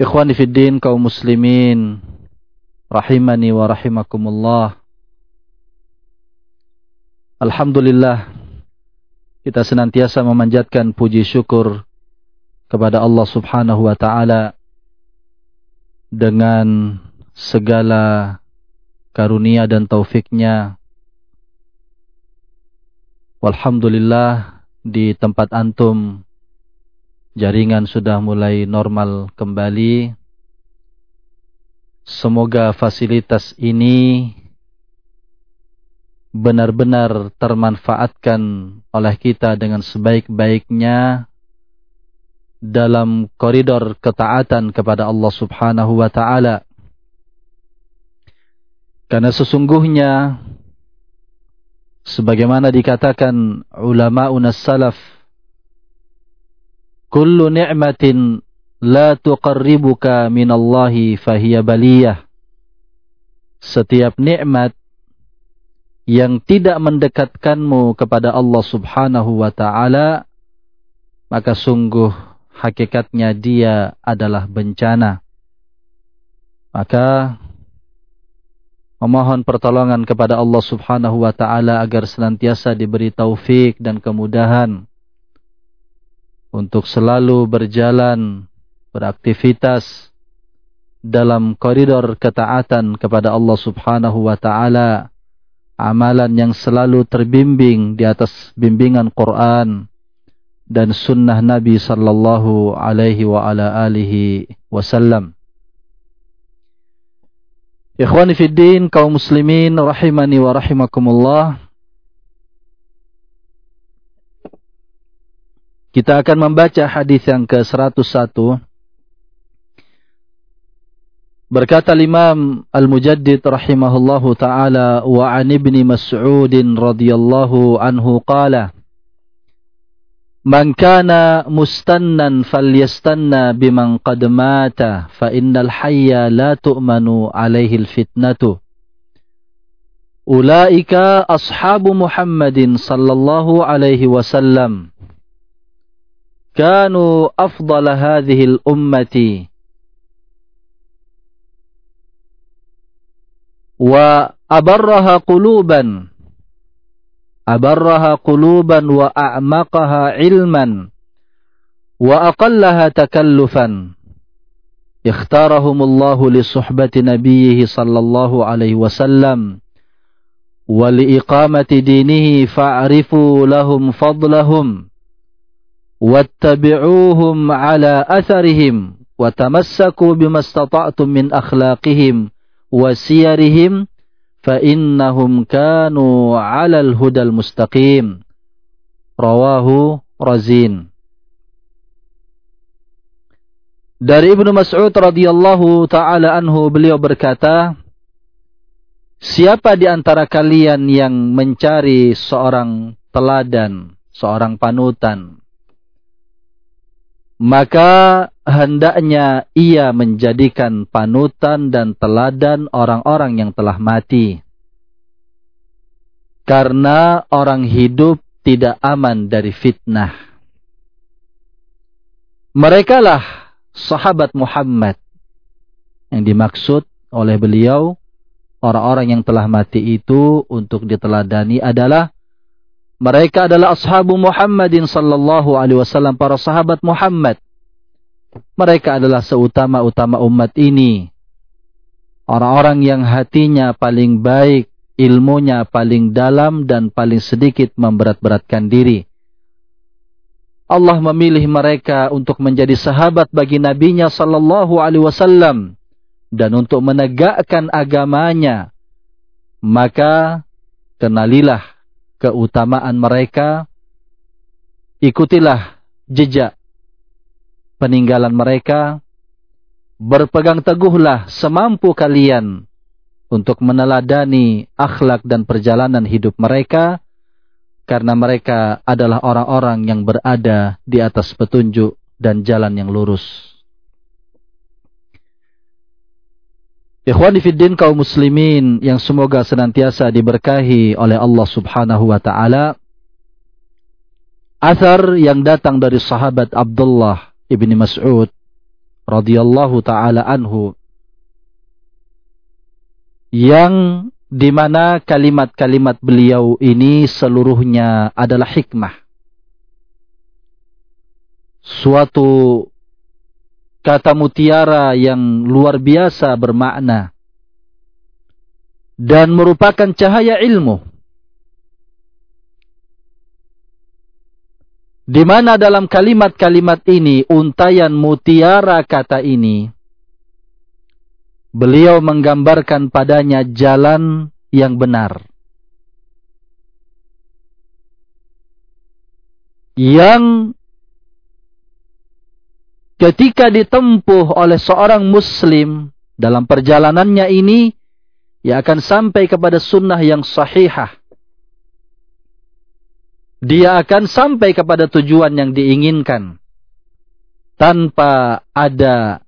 Ikhwani fiddin kaum muslimin rahimani wa rahimakumullah. Alhamdulillah kita senantiasa memanjatkan puji syukur kepada Allah Subhanahu wa taala dengan segala karunia dan taufiknya. Walhamdulillah di tempat antum jaringan sudah mulai normal kembali. Semoga fasilitas ini benar-benar termanfaatkan oleh kita dengan sebaik-baiknya dalam koridor ketaatan kepada Allah Subhanahu wa taala. Karena sesungguhnya sebagaimana dikatakan ulama unas salaf kullu ni'matin la tuqarribuka minallahi fahiya baliyah. Setiap nikmat yang tidak mendekatkanmu kepada Allah Subhanahu wa taala maka sungguh hakikatnya dia adalah bencana. Maka memohon pertolongan kepada Allah Subhanahu wa taala agar senantiasa diberi taufik dan kemudahan untuk selalu berjalan, beraktivitas dalam koridor ketaatan kepada Allah Subhanahu wa taala, amalan yang selalu terbimbing di atas bimbingan Quran dan sunnah Nabi sallallahu alaihi wa ala alihi wasallam. Ikhwani fid din kaum muslimin rahimani wa rahimakumullah. Kita akan membaca hadis yang ke-101. Berkata Imam Al-Mujaddid rahimahullahu taala wa an Ibni Mas'ud radhiyallahu anhu qala Man kana mustannan falyastanna biman qad mata fa innal hayya la tu'manu alaihi al-fitnatu Ulaika ashabu Muhammadin sallallahu alaihi wasallam كانوا أفضل هذه الأمة. وأبرها قلوبا أبرها قلوبا وأعمقها علما وأقلها تكلفا. اختارهم الله لصحبة نبيه صلى الله عليه وسلم ولإقامة دينه فاعرفوا لهم فضلهم. wattabi'uhum ala asarihim wa tamassaku bima istata'tum min akhlaqihim wa siyarihim fa innahum kanu 'ala Dari Ibnu Mas'ud radhiyallahu taala anhu beliau berkata Siapa di antara kalian yang mencari seorang teladan, seorang panutan, maka hendaknya ia menjadikan panutan dan teladan orang-orang yang telah mati. Karena orang hidup tidak aman dari fitnah. Mereka lah sahabat Muhammad yang dimaksud oleh beliau orang-orang yang telah mati itu untuk diteladani adalah mereka adalah ashabu Muhammadin sallallahu alaihi wasallam para sahabat Muhammad mereka adalah seutama-utama umat ini. Orang-orang yang hatinya paling baik, ilmunya paling dalam dan paling sedikit memberat-beratkan diri. Allah memilih mereka untuk menjadi sahabat bagi nabinya sallallahu alaihi wasallam dan untuk menegakkan agamanya. Maka kenalilah keutamaan mereka, ikutilah jejak peninggalan mereka, berpegang teguhlah semampu kalian untuk meneladani akhlak dan perjalanan hidup mereka, karena mereka adalah orang-orang yang berada di atas petunjuk dan jalan yang lurus. Ikhwani fiddin kaum muslimin yang semoga senantiasa diberkahi oleh Allah subhanahu wa ta'ala. Athar yang datang dari sahabat Abdullah Ibni Mas'ud radhiyallahu taala anhu yang di mana kalimat-kalimat beliau ini seluruhnya adalah hikmah. Suatu kata mutiara yang luar biasa bermakna dan merupakan cahaya ilmu Di mana dalam kalimat-kalimat ini, untayan mutiara kata ini, beliau menggambarkan padanya jalan yang benar. Yang ketika ditempuh oleh seorang muslim dalam perjalanannya ini, ia akan sampai kepada sunnah yang sahihah dia akan sampai kepada tujuan yang diinginkan tanpa ada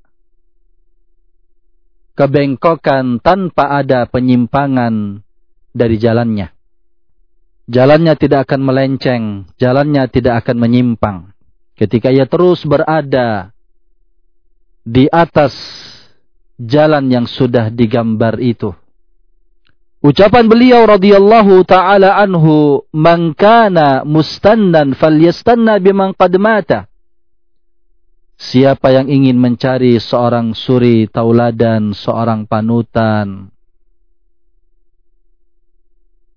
kebengkokan, tanpa ada penyimpangan dari jalannya. Jalannya tidak akan melenceng, jalannya tidak akan menyimpang. Ketika ia terus berada di atas jalan yang sudah digambar itu. Ucapan beliau radhiyallahu taala anhu, "Man kana mustannan falyastanna biman qad mata." Siapa yang ingin mencari seorang suri tauladan, seorang panutan,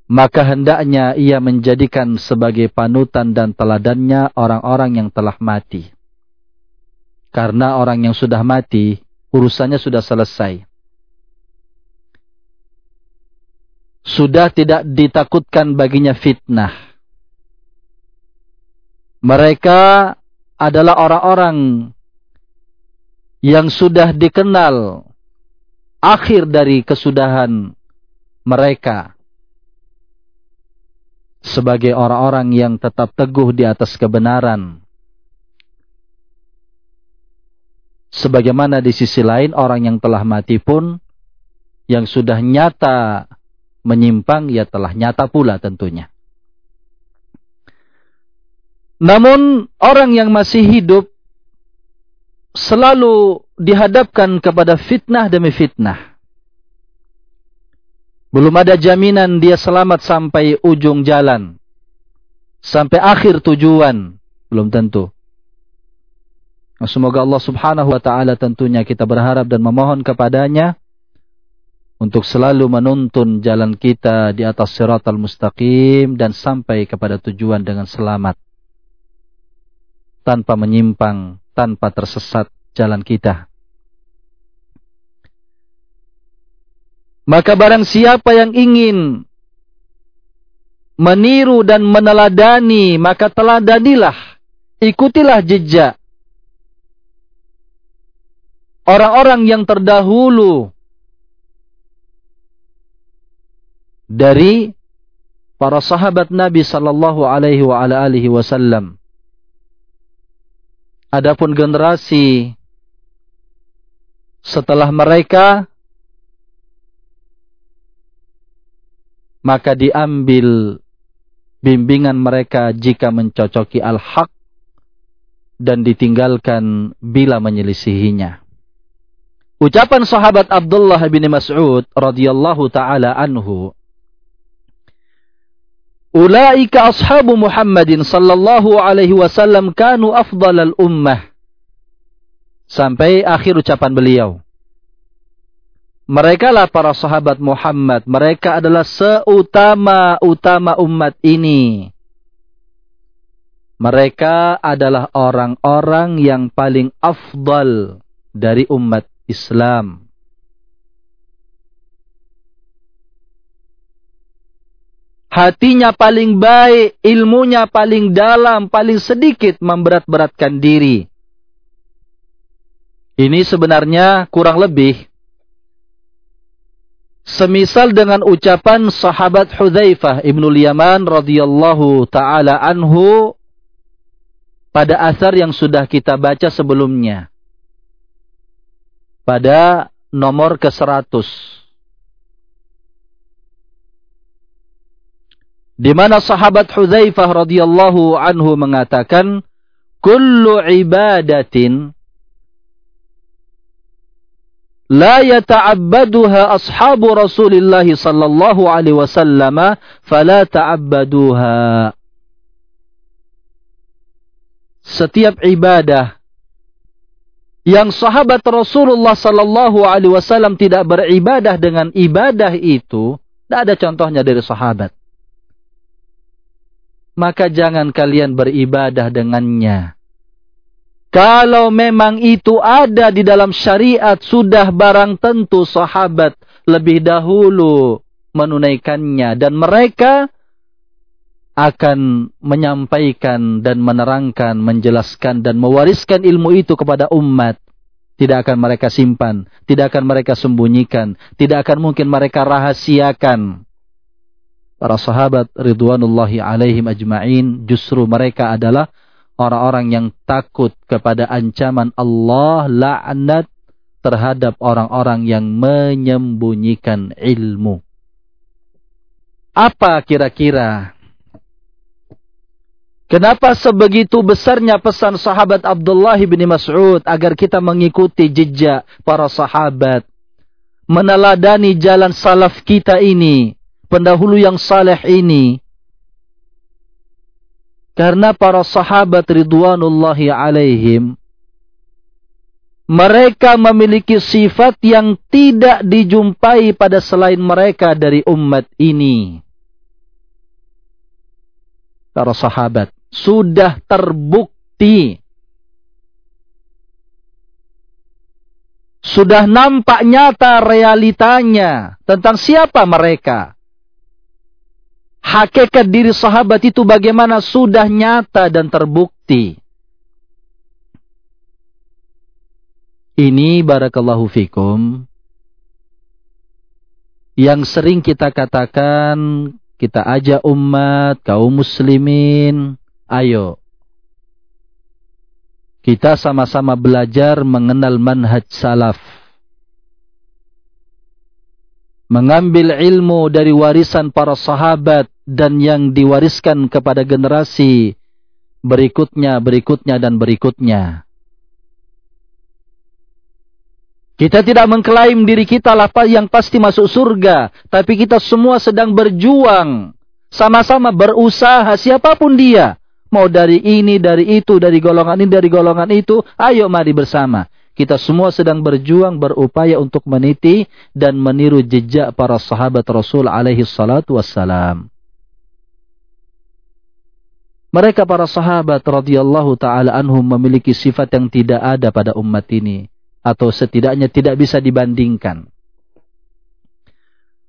maka hendaknya ia menjadikan sebagai panutan dan teladannya orang-orang yang telah mati. Karena orang yang sudah mati, urusannya sudah selesai. sudah tidak ditakutkan baginya fitnah. Mereka adalah orang-orang yang sudah dikenal akhir dari kesudahan mereka sebagai orang-orang yang tetap teguh di atas kebenaran. Sebagaimana di sisi lain orang yang telah mati pun yang sudah nyata menyimpang ya telah nyata pula tentunya. Namun orang yang masih hidup selalu dihadapkan kepada fitnah demi fitnah. Belum ada jaminan dia selamat sampai ujung jalan. Sampai akhir tujuan. Belum tentu. Semoga Allah subhanahu wa ta'ala tentunya kita berharap dan memohon kepadanya untuk selalu menuntun jalan kita di atas siratal mustaqim dan sampai kepada tujuan dengan selamat tanpa menyimpang, tanpa tersesat jalan kita. Maka barang siapa yang ingin meniru dan meneladani, maka teladanilah, ikutilah jejak orang-orang yang terdahulu dari para sahabat Nabi sallallahu alaihi wa ala alihi wasallam. Adapun generasi setelah mereka maka diambil bimbingan mereka jika mencocoki al-haq dan ditinggalkan bila menyelisihinya. Ucapan sahabat Abdullah bin Mas'ud radhiyallahu taala anhu Ulaika ashabu Muhammadin sallallahu alaihi wasallam kanu afdalal ummah. Sampai akhir ucapan beliau. Mereka lah para sahabat Muhammad. Mereka adalah seutama-utama umat ini. Mereka adalah orang-orang yang paling afdal dari umat Islam. hatinya paling baik, ilmunya paling dalam, paling sedikit memberat-beratkan diri. Ini sebenarnya kurang lebih semisal dengan ucapan sahabat Hudzaifah Ibnu Yaman radhiyallahu taala anhu pada asar yang sudah kita baca sebelumnya. Pada nomor ke-100. Di mana sahabat Hudzaifah radhiyallahu anhu mengatakan, "Kullu ibadatin la yata'abbaduha ashabu Rasulillah sallallahu alaihi wasallam fala ta'abbaduha." Setiap ibadah yang sahabat Rasulullah sallallahu alaihi wasallam tidak beribadah dengan ibadah itu, tidak ada contohnya dari sahabat maka jangan kalian beribadah dengannya. Kalau memang itu ada di dalam syariat, sudah barang tentu sahabat lebih dahulu menunaikannya. Dan mereka akan menyampaikan dan menerangkan, menjelaskan dan mewariskan ilmu itu kepada umat. Tidak akan mereka simpan, tidak akan mereka sembunyikan, tidak akan mungkin mereka rahasiakan para sahabat ridwanullahi alaihim ajma'in justru mereka adalah orang-orang yang takut kepada ancaman Allah laknat terhadap orang-orang yang menyembunyikan ilmu. Apa kira-kira Kenapa sebegitu besarnya pesan sahabat Abdullah bin Mas'ud agar kita mengikuti jejak para sahabat, meneladani jalan salaf kita ini, pendahulu yang saleh ini. Karena para sahabat ridwanullahi alaihim mereka memiliki sifat yang tidak dijumpai pada selain mereka dari umat ini. Para sahabat sudah terbukti. Sudah nampak nyata realitanya tentang siapa mereka hakikat diri sahabat itu bagaimana sudah nyata dan terbukti. Ini barakallahu fikum yang sering kita katakan, kita ajak umat, kaum muslimin, ayo. Kita sama-sama belajar mengenal manhaj salaf. Mengambil ilmu dari warisan para sahabat dan yang diwariskan kepada generasi berikutnya, berikutnya dan berikutnya. Kita tidak mengklaim diri kita lah yang pasti masuk surga, tapi kita semua sedang berjuang, sama-sama berusaha siapa pun dia, mau dari ini, dari itu, dari golongan ini, dari golongan itu, ayo mari bersama. Kita semua sedang berjuang, berupaya untuk meniti dan meniru jejak para sahabat Rasul alaihi salatu wassalam. Mereka para sahabat radhiyallahu taala anhum memiliki sifat yang tidak ada pada umat ini atau setidaknya tidak bisa dibandingkan.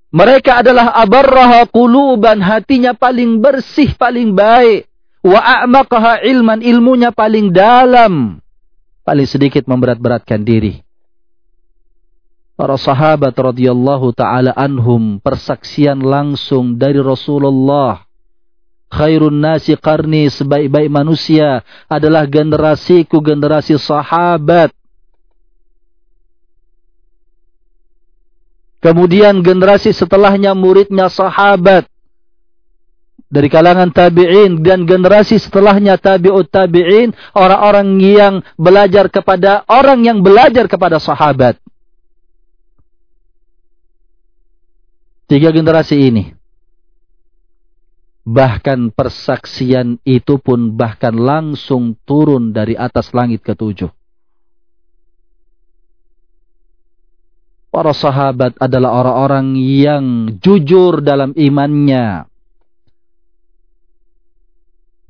Mereka adalah abarraha quluban, hatinya paling bersih, paling baik. Wa a'maqaha ilman, ilmunya paling dalam. Paling sedikit memberat-beratkan diri. Para sahabat radhiyallahu taala anhum persaksian langsung dari Rasulullah. Khairun nasi qarni sebaik-baik manusia adalah generasiku generasi sahabat. Kemudian generasi setelahnya muridnya sahabat. Dari kalangan tabi'in dan generasi setelahnya tabi'ut tabi'in. Orang-orang yang belajar kepada, orang yang belajar kepada sahabat. Tiga generasi ini. Bahkan persaksian itu pun bahkan langsung turun dari atas langit ketujuh. Para sahabat adalah orang-orang yang jujur dalam imannya.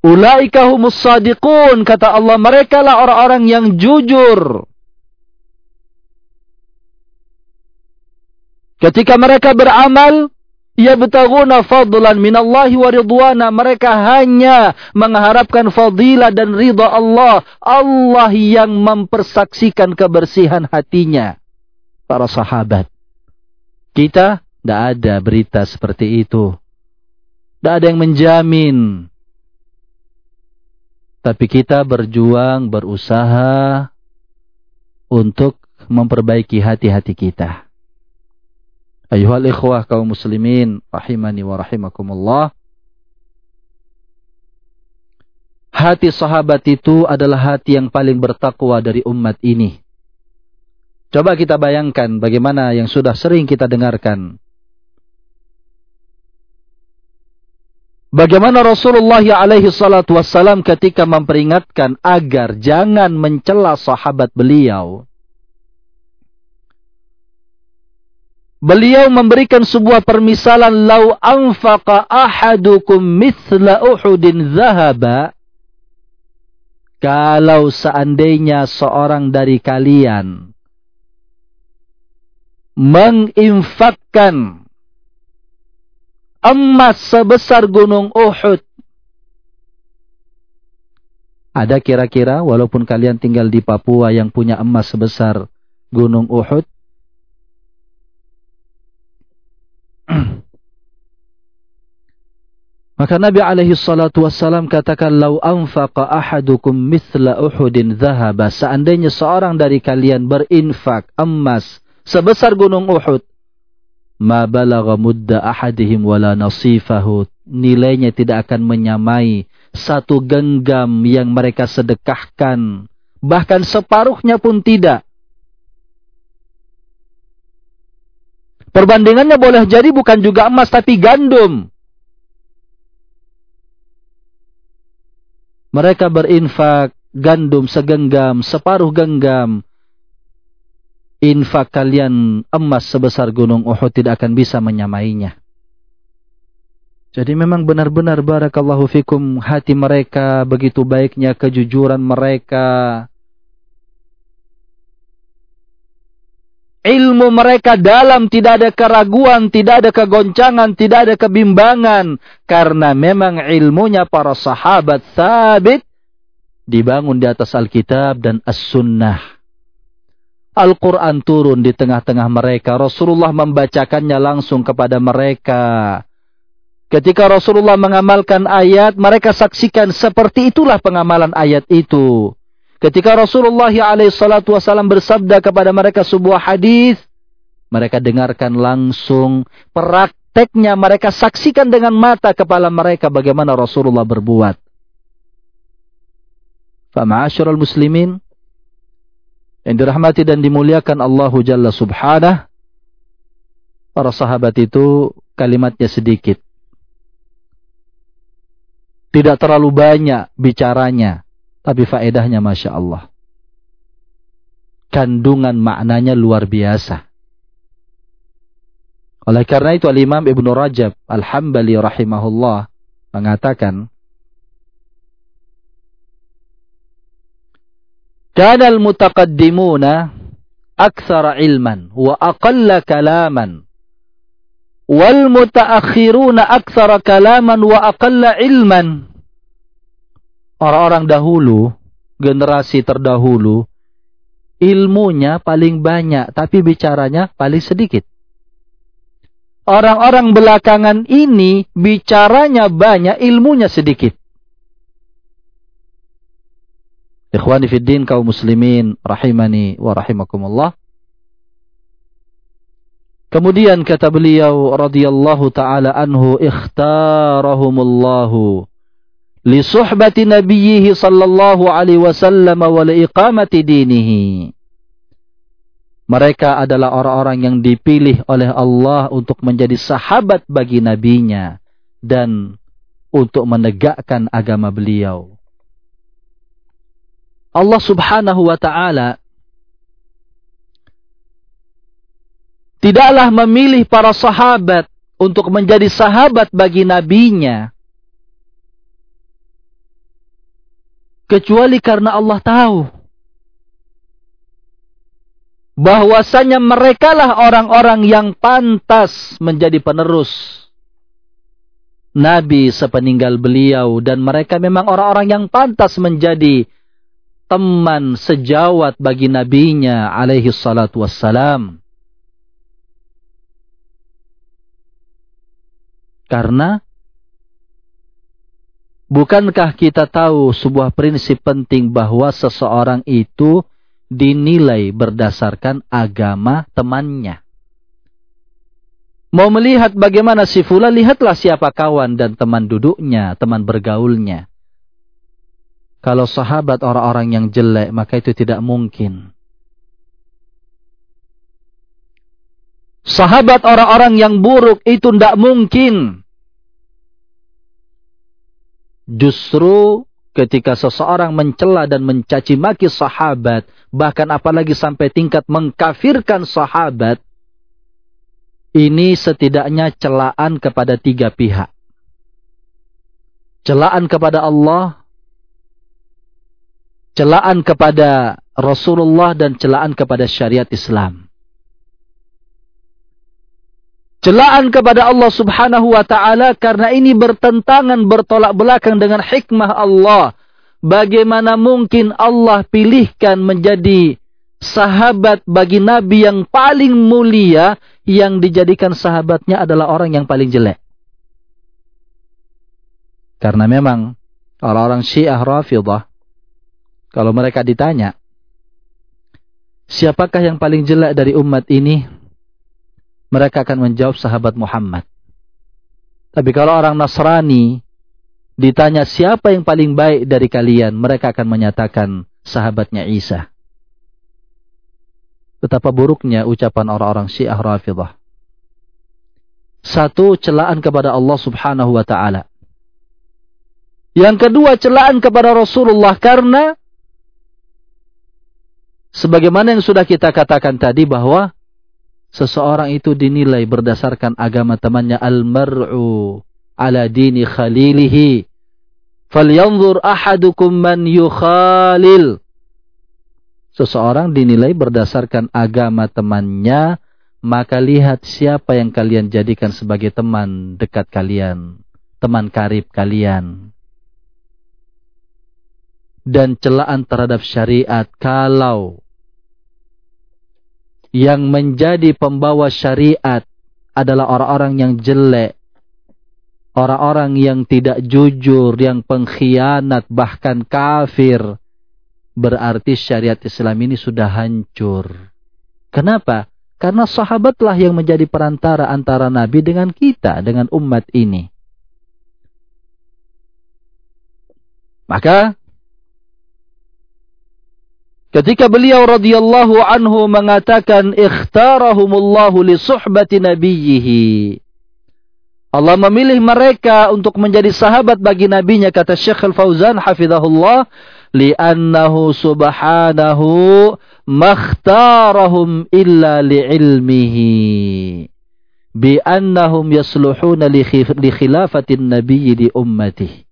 Ulaika humus sadiqun. Kata Allah, mereka lah orang-orang yang jujur. Ketika mereka beramal, ya betaguna fadlan minallahi wa ridwana. Mereka hanya mengharapkan fadilah dan ridha Allah. Allah yang mempersaksikan kebersihan hatinya para sahabat. Kita tidak ada berita seperti itu. Tidak ada yang menjamin. Tapi kita berjuang, berusaha untuk memperbaiki hati-hati kita. Ayuhal ikhwah kaum muslimin, rahimani wa rahimakumullah. Hati sahabat itu adalah hati yang paling bertakwa dari umat ini. Coba kita bayangkan bagaimana yang sudah sering kita dengarkan. Bagaimana Rasulullah alaihi salatu wassalam ketika memperingatkan agar jangan mencela sahabat beliau. Beliau memberikan sebuah permisalan lau anfaqa ahadukum mithla uhudin zahaba kalau seandainya seorang dari kalian menginfakkan emas sebesar gunung Uhud. Ada kira-kira walaupun kalian tinggal di Papua yang punya emas sebesar gunung Uhud? Maka Nabi alaihi salatu wassalam katakan lau anfaqa ahadukum mithla Uhudin dhahaba seandainya seorang dari kalian berinfak emas sebesar gunung Uhud. Ma balagha mudda ahadihim wala nasifahu. Nilainya tidak akan menyamai satu genggam yang mereka sedekahkan. Bahkan separuhnya pun tidak. Perbandingannya boleh jadi bukan juga emas tapi gandum. Mereka berinfak gandum segenggam, separuh genggam infak kalian emas sebesar gunung Uhud tidak akan bisa menyamainya. Jadi memang benar-benar barakallahu fikum hati mereka begitu baiknya kejujuran mereka. Ilmu mereka dalam tidak ada keraguan, tidak ada kegoncangan, tidak ada kebimbangan. Karena memang ilmunya para sahabat sabit dibangun di atas Alkitab dan As-Sunnah. Al-Quran turun di tengah-tengah mereka. Rasulullah membacakannya langsung kepada mereka. Ketika Rasulullah mengamalkan ayat, mereka saksikan seperti itulah pengamalan ayat itu. Ketika Rasulullah SAW bersabda kepada mereka sebuah hadis, mereka dengarkan langsung prakteknya, mereka saksikan dengan mata kepala mereka bagaimana Rasulullah berbuat. Fama'asyurul muslimin, yang dirahmati dan dimuliakan Allah Jalla Subhanah, para sahabat itu kalimatnya sedikit. Tidak terlalu banyak bicaranya, tapi faedahnya Masya Allah. Kandungan maknanya luar biasa. Oleh karena itu Al-Imam Ibn Rajab Al-Hambali rahimahullah mengatakan, Kana al-mutaqaddimuna aksara ilman wa aqalla kalaman. Wal mutaakhiruna aksara kalaman wa aqalla ilman. Orang-orang dahulu, generasi terdahulu, ilmunya paling banyak tapi bicaranya paling sedikit. Orang-orang belakangan ini bicaranya banyak, ilmunya sedikit. Ikhwani fiddin kaum muslimin rahimani wa rahimakumullah. Kemudian kata beliau radhiyallahu taala anhu ikhtarahumullahu li suhbati nabiyhi sallallahu alaihi wasallam wa li iqamati dinihi. Mereka adalah orang-orang yang dipilih oleh Allah untuk menjadi sahabat bagi nabinya dan untuk menegakkan agama beliau. Allah Subhanahu wa taala tidaklah memilih para sahabat untuk menjadi sahabat bagi nabinya kecuali karena Allah tahu bahwasanya merekalah orang-orang yang pantas menjadi penerus nabi sepeninggal beliau. Dan mereka memang orang-orang yang pantas menjadi teman sejawat bagi nabinya alaihi salatu wassalam. Karena bukankah kita tahu sebuah prinsip penting bahwa seseorang itu dinilai berdasarkan agama temannya. Mau melihat bagaimana si Fula, lihatlah siapa kawan dan teman duduknya, teman bergaulnya. Kalau sahabat orang-orang yang jelek, maka itu tidak mungkin. Sahabat orang-orang yang buruk itu tidak mungkin. Justru ketika seseorang mencela dan mencaci maki sahabat, bahkan apalagi sampai tingkat mengkafirkan sahabat, ini setidaknya celaan kepada tiga pihak. Celaan kepada Allah, celaan kepada Rasulullah dan celaan kepada syariat Islam. Celaan kepada Allah subhanahu wa ta'ala karena ini bertentangan bertolak belakang dengan hikmah Allah. Bagaimana mungkin Allah pilihkan menjadi sahabat bagi Nabi yang paling mulia yang dijadikan sahabatnya adalah orang yang paling jelek. Karena memang orang-orang syiah rafidah kalau mereka ditanya, siapakah yang paling jelek dari umat ini? Mereka akan menjawab sahabat Muhammad. Tapi kalau orang Nasrani ditanya siapa yang paling baik dari kalian, mereka akan menyatakan sahabatnya Isa. Betapa buruknya ucapan orang-orang Syiah Rafidah. Satu celaan kepada Allah Subhanahu wa taala. Yang kedua celaan kepada Rasulullah karena Sebagaimana yang sudah kita katakan tadi bahwa seseorang itu dinilai berdasarkan agama temannya al-mar'u ala dini khalilihi. Falyanzur ahadukum man yukhalil. Seseorang dinilai berdasarkan agama temannya, maka lihat siapa yang kalian jadikan sebagai teman dekat kalian, teman karib kalian. Dan celaan terhadap syariat kalau yang menjadi pembawa syariat adalah orang-orang yang jelek, orang-orang yang tidak jujur, yang pengkhianat, bahkan kafir, berarti syariat Islam ini sudah hancur. Kenapa? Karena sahabatlah yang menjadi perantara antara Nabi dengan kita, dengan umat ini. Maka Ketika beliau radhiyallahu anhu mengatakan ikhtarahumullahu li suhbati nabiyhi. Allah memilih mereka untuk menjadi sahabat bagi nabinya kata Syekh Al-Fauzan hafizahullah li'annahu subhanahu makhtarahum illa li'ilmihi bi annahum yasluhuna li khilafatin nabiyyi di ummatihi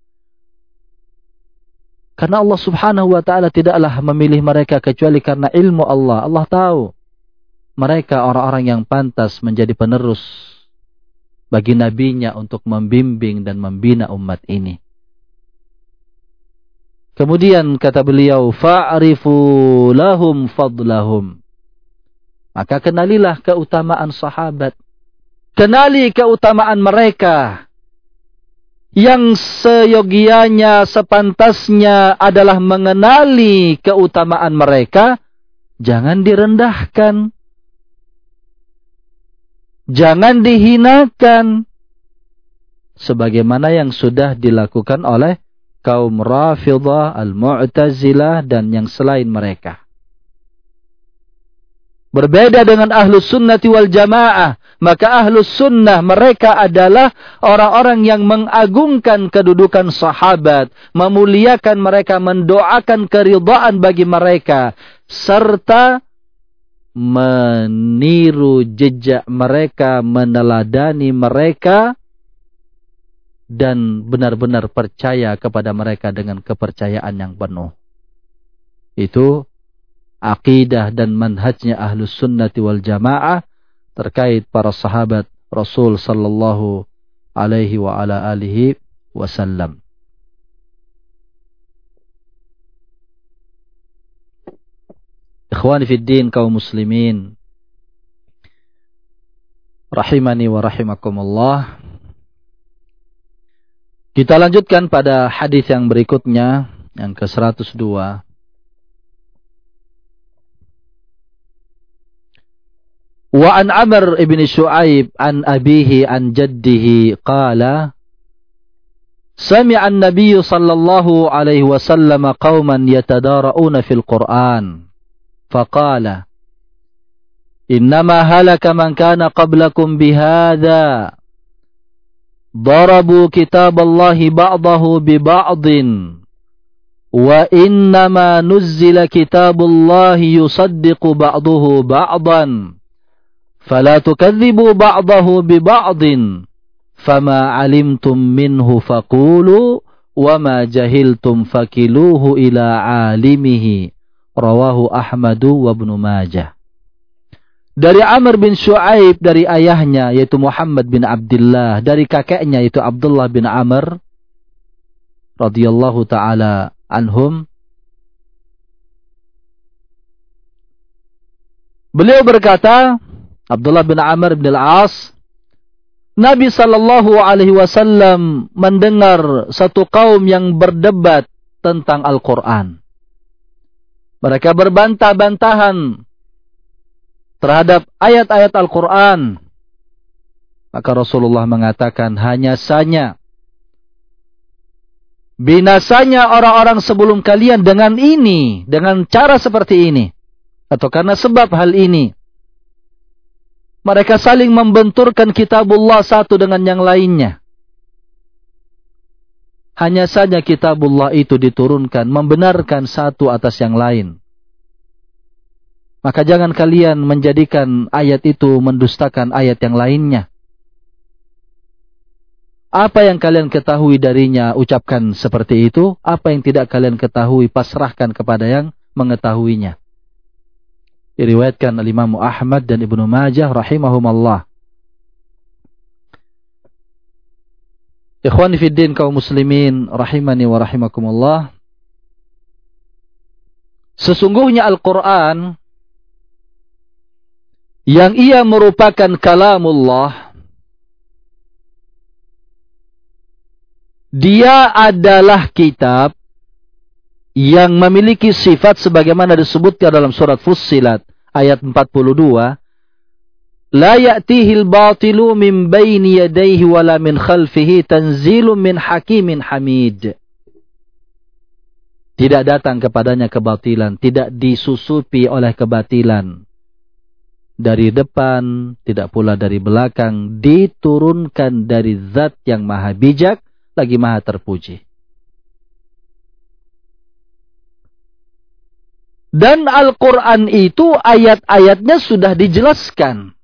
karena Allah subhanahu wa ta'ala tidaklah memilih mereka kecuali karena ilmu Allah. Allah tahu. Mereka orang-orang yang pantas menjadi penerus. bagi nabinya untuk membimbing dan membina umat ini. Kemudian kata beliau, fa'rifu lahum fadlahum. Maka kenalilah keutamaan sahabat. Kenali keutamaan mereka. Yang seyogianya, sepantasnya adalah mengenali keutamaan mereka. Jangan direndahkan. Jangan dihinakan. Sebagaimana yang sudah dilakukan oleh kaum Rafidah, Al-Mu'tazilah dan yang selain mereka. Berbeda dengan ahlus sunnati wal jamaah. Maka ahlus sunnah mereka adalah orang-orang yang mengagungkan kedudukan sahabat. Memuliakan mereka, mendoakan keridhaan bagi mereka. Serta meniru jejak mereka, meneladani mereka dan benar-benar percaya kepada mereka dengan kepercayaan yang penuh. Itu akidah dan manhajnya ahlus sunnati wal jamaah terkait para sahabat Rasul sallallahu alaihi wa ala alihi wasallam. Ikhwani fid din kaum muslimin rahimani wa rahimakumullah kita lanjutkan pada hadis yang berikutnya yang ke-102. An Amr ibn Shu'aib an abihi an jaddihi qala سمع النبي صلى الله عليه وسلم قوما يتدارؤون في القرآن فقال إنما هلك من كان قبلكم بهذا ضربوا كتاب الله بعضه ببعض وإنما نزل كتاب الله يصدق بعضه بعضا. فلا تكذبوا بعضه ببعض فما علمتم منه فقولوا وما جهلتم فكلوه إلى عالمه رواه أحمد وابن ماجه Dari Amr bin Shu'aib dari ayahnya yaitu Muhammad bin Abdullah, dari kakeknya yaitu Abdullah bin Amr radhiyallahu taala anhum. Beliau berkata, Abdullah bin Amr bin Al-As, Nabi sallallahu alaihi wasallam mendengar satu kaum yang berdebat tentang Al-Qur'an. Mereka berbantah-bantahan terhadap ayat-ayat Al-Quran. Maka Rasulullah mengatakan hanya saja binasanya orang-orang sebelum kalian dengan ini, dengan cara seperti ini. Atau karena sebab hal ini. Mereka saling membenturkan kitabullah satu dengan yang lainnya. Hanya saja kitabullah itu diturunkan, membenarkan satu atas yang lain. Maka jangan kalian menjadikan ayat itu mendustakan ayat yang lainnya. Apa yang kalian ketahui darinya ucapkan seperti itu. Apa yang tidak kalian ketahui pasrahkan kepada yang mengetahuinya. Diriwayatkan oleh Imam Ahmad dan Ibnu Majah rahimahumallah. Ikhwan fiddin kaum muslimin rahimani wa rahimakumullah. Sesungguhnya Al-Quran yang ia merupakan kalamullah dia adalah kitab yang memiliki sifat sebagaimana disebutkan dalam surat Fussilat ayat 42 la ya'tihi al-batilu min baini yadayhi wala min khalfihi tanzilun min hakimin hamid tidak datang kepadanya kebatilan tidak disusupi oleh kebatilan dari depan, tidak pula dari belakang, diturunkan dari zat yang maha bijak, lagi maha terpuji. Dan Al-Quran itu ayat-ayatnya sudah dijelaskan.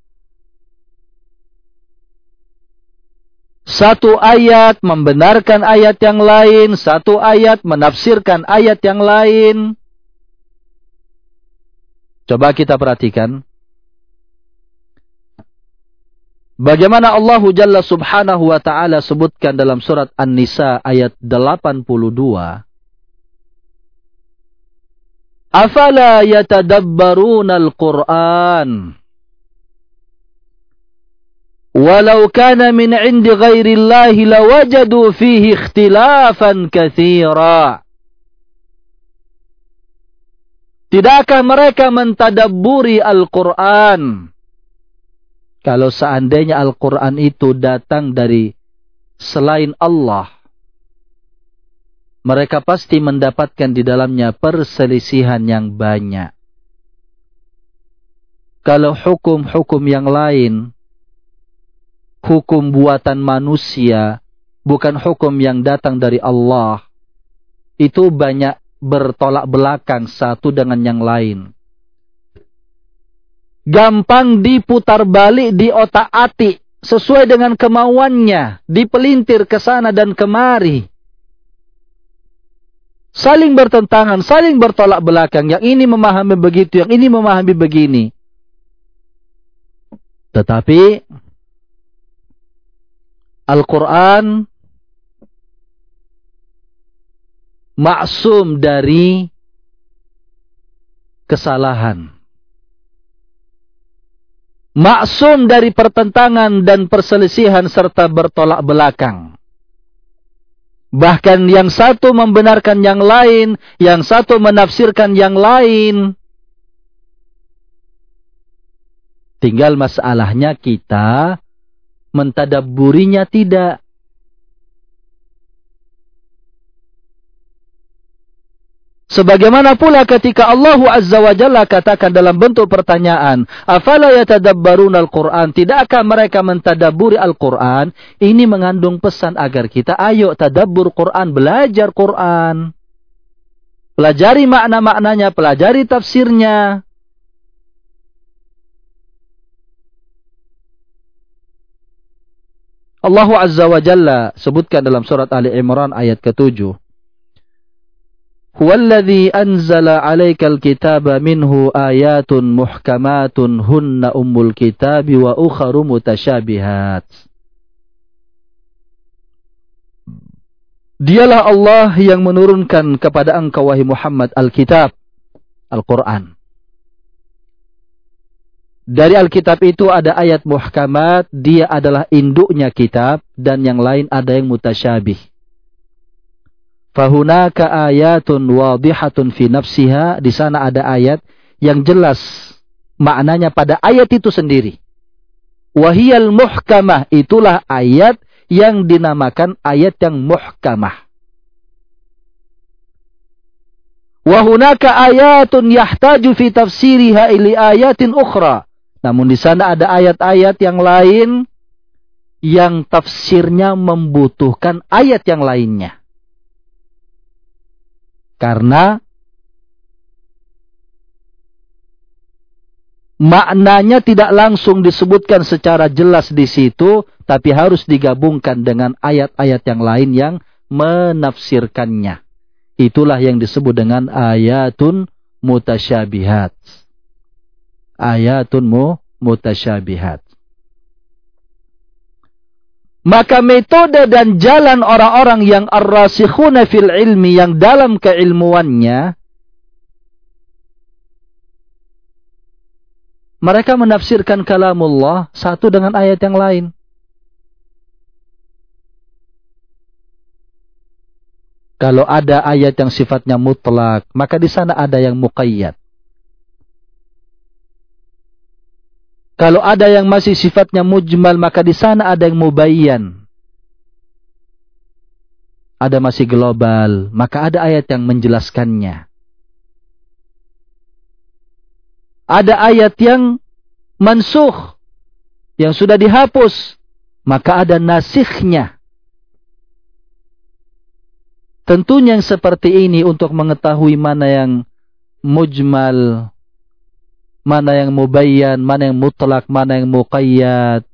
Satu ayat membenarkan ayat yang lain, satu ayat menafsirkan ayat yang lain. Coba kita perhatikan Bagaimana Allah Jalla Subhanahu wa taala sebutkan dalam surat An-Nisa ayat 82 Afala yatadabbaruna al-Qur'an? Walau kana min 'indi ghairi Allah lawajadu fihi ikhtilafan katsira Tidakkah mereka mentadabburi Al-Qur'an? Kalau seandainya Al-Quran itu datang dari selain Allah, mereka pasti mendapatkan di dalamnya perselisihan yang banyak. Kalau hukum-hukum yang lain, hukum buatan manusia, bukan hukum yang datang dari Allah, itu banyak bertolak belakang satu dengan yang lain gampang diputar balik di otak atik sesuai dengan kemauannya, dipelintir ke sana dan kemari. Saling bertentangan, saling bertolak belakang. Yang ini memahami begitu, yang ini memahami begini. Tetapi Al-Quran maksum dari kesalahan maksum dari pertentangan dan perselisihan serta bertolak belakang. Bahkan yang satu membenarkan yang lain, yang satu menafsirkan yang lain. Tinggal masalahnya kita mentadaburinya tidak. Sebagaimana pula ketika Allah Azza wa Jalla katakan dalam bentuk pertanyaan, "Afala yatadabbaruna al-Qur'an?" Tidakkah mereka mentadaburi Al-Qur'an? Ini mengandung pesan agar kita ayo tadabbur Qur'an, belajar Qur'an. Pelajari makna-maknanya, pelajari tafsirnya. Allah Azza wa Jalla sebutkan dalam surat Ali Imran ayat ke-7. Huwallazi anzala alaikal kitaba minhu ayatun muhkamatun hunna ummul kitabi wa ukharu mutasyabihat. Dialah Allah yang menurunkan kepada engkau wahai Muhammad Alkitab, Al-Quran. Dari Alkitab itu ada ayat muhkamat, dia adalah induknya kitab, dan yang lain ada yang mutasyabih. Fahunaka ayatun wadihatun fi nafsiha. Di sana ada ayat yang jelas maknanya pada ayat itu sendiri. Wahiyal muhkamah. Itulah ayat yang dinamakan ayat yang muhkamah. Wahunaka ayatun yahtaju fi tafsiriha ili ayatin ukhra. Namun di sana ada ayat-ayat yang lain yang tafsirnya membutuhkan ayat yang lainnya. Karena maknanya tidak langsung disebutkan secara jelas di situ, tapi harus digabungkan dengan ayat-ayat yang lain yang menafsirkannya. Itulah yang disebut dengan ayatun mutasyabihat. Ayatun mu mutasyabihat. Maka metode dan jalan orang-orang yang ar-rasikhuna fil ilmi yang dalam keilmuannya mereka menafsirkan kalamullah satu dengan ayat yang lain. Kalau ada ayat yang sifatnya mutlak, maka di sana ada yang muqayyad. Kalau ada yang masih sifatnya mujmal, maka di sana ada yang mubayyan. Ada masih global, maka ada ayat yang menjelaskannya. Ada ayat yang mansuh, yang sudah dihapus, maka ada nasikhnya. Tentunya yang seperti ini untuk mengetahui mana yang mujmal, mana yang mubayyan, mana yang mutlak, mana yang muqayyad.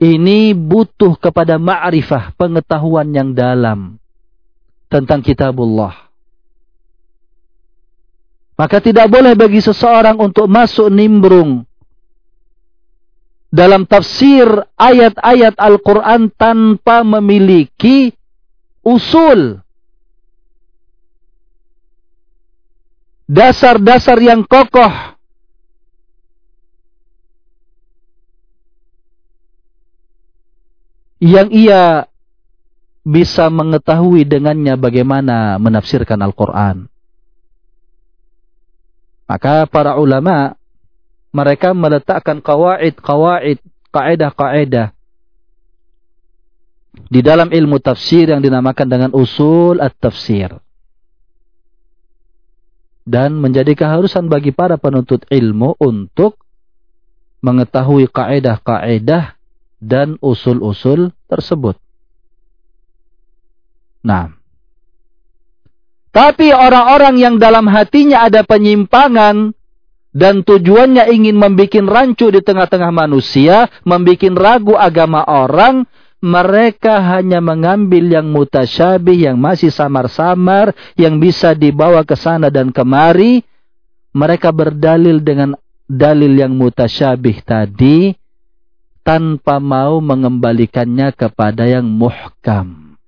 Ini butuh kepada ma'rifah, pengetahuan yang dalam tentang kitabullah. Maka tidak boleh bagi seseorang untuk masuk nimbrung dalam tafsir ayat-ayat Al-Quran tanpa memiliki usul. Dasar-dasar yang kokoh. Yang ia bisa mengetahui dengannya bagaimana menafsirkan Al-Quran. Maka para ulama mereka meletakkan kawaid-kawaid, kaidah-kaidah di dalam ilmu tafsir yang dinamakan dengan usul at-tafsir. Dan menjadi keharusan bagi para penuntut ilmu untuk mengetahui kaidah-kaidah dan usul-usul tersebut. Nah, tapi orang-orang yang dalam hatinya ada penyimpangan dan tujuannya ingin membuat rancu di tengah-tengah manusia, membuat ragu agama orang, mereka hanya mengambil yang mutasyabih, yang masih samar-samar, yang bisa dibawa ke sana dan kemari. Mereka berdalil dengan dalil yang mutasyabih tadi, tanpa mau mengembalikannya kepada yang muhkam.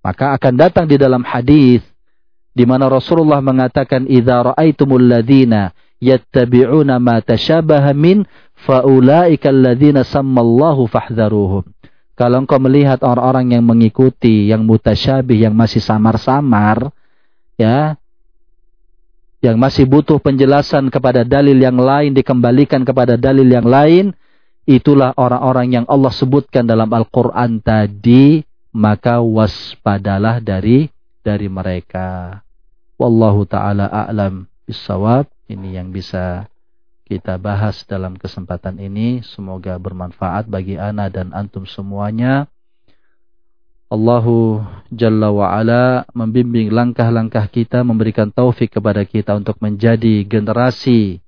Maka akan datang di dalam hadis di mana Rasulullah mengatakan idza raaitumul ladzina yattabi'una ma tashabaha min faulaika alladzina sammallahu fahdharuhum. Kalau engkau melihat orang-orang yang mengikuti yang mutasyabih yang masih samar-samar ya yang masih butuh penjelasan kepada dalil yang lain dikembalikan kepada dalil yang lain itulah orang-orang yang Allah sebutkan dalam Al-Qur'an tadi maka waspadalah dari dari mereka. Wallahu taala a'lam bisawab. Ini yang bisa kita bahas dalam kesempatan ini. Semoga bermanfaat bagi ana dan antum semuanya. Allahu Jalla wa'ala membimbing langkah-langkah kita, memberikan taufik kepada kita untuk menjadi generasi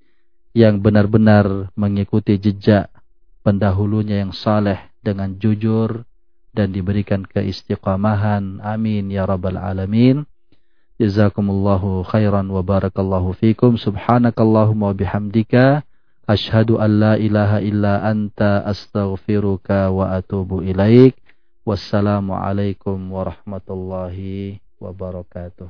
yang benar-benar mengikuti jejak pendahulunya yang saleh dengan jujur dan diberikan keistiqamahan. Amin ya rabbal alamin. Jazakumullahu khairan wa barakallahu fikum. Subhanakallahumma bihamdika. Ashhadu an la ilaha illa anta astaghfiruka wa atubu ilaik. Wassalamualaikum warahmatullahi wabarakatuh.